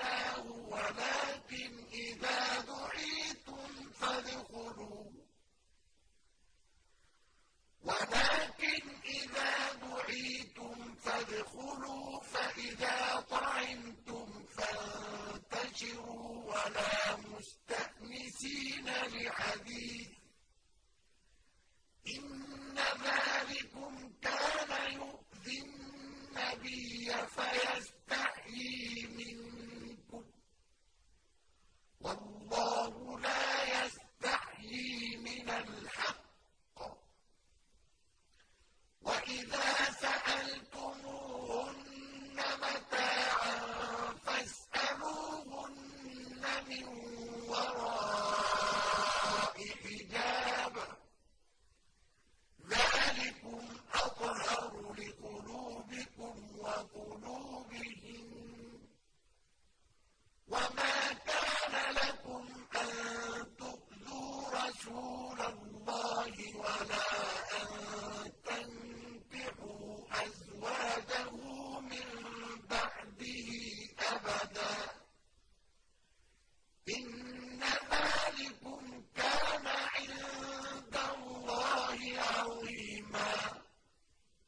أَخْرَجْنَاهُ وَلَٰكِنْ إِذَا دُعِيتُمْ فَادْخُلُوا. ولكن إذا دعيتم فادخلوا فإذا طعمتم فانتشروا. ولا مستأنسين لحديث. إن ذلكم كان يؤذي النبي فيزداد ضرر